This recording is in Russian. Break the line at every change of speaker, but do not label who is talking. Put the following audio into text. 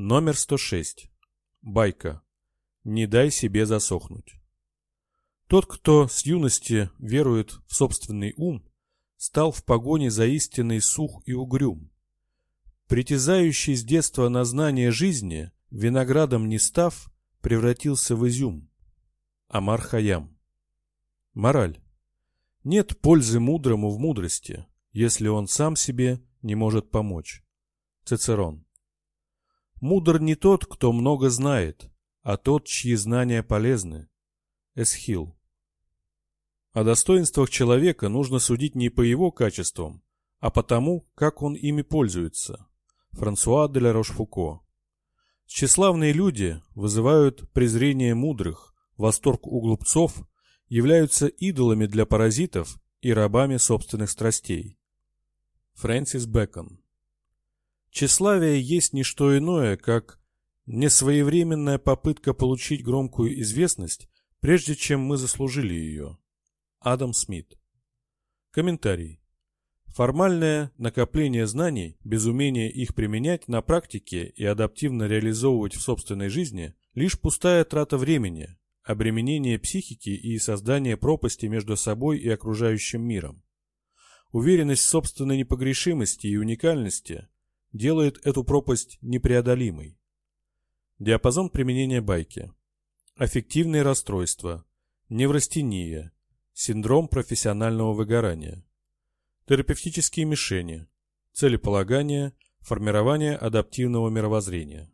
Номер 106. Байка. Не дай себе засохнуть. Тот, кто с юности верует в собственный ум, стал в погоне за истиной сух и угрюм. Притязающий с детства на знание жизни, виноградом не став, превратился в изюм. Амар Хаям. Мораль. Нет пользы мудрому в мудрости, если он сам себе не может помочь. Цицерон. Мудр не тот, кто много знает, а тот, чьи знания полезны. Эсхил. О достоинствах человека нужно судить не по его качествам, а по тому, как он ими пользуется. Франсуа де ла Рошфуко. Тщеславные люди вызывают презрение мудрых, восторг у глупцов, являются идолами для паразитов и рабами собственных страстей. Фрэнсис Бэкон Тщеславие есть не что иное, как несвоевременная попытка получить громкую известность, прежде чем мы заслужили ее. Адам Смит. Комментарий. Формальное накопление знаний, без умения их применять на практике и адаптивно реализовывать в собственной жизни, лишь пустая трата времени, обременение психики и создание пропасти между собой и окружающим миром. Уверенность в собственной непогрешимости и уникальности делает эту пропасть непреодолимой. Диапазон применения байки. Аффективные расстройства, неврастения, синдром профессионального выгорания, терапевтические мишени, целеполагание, формирование адаптивного мировоззрения.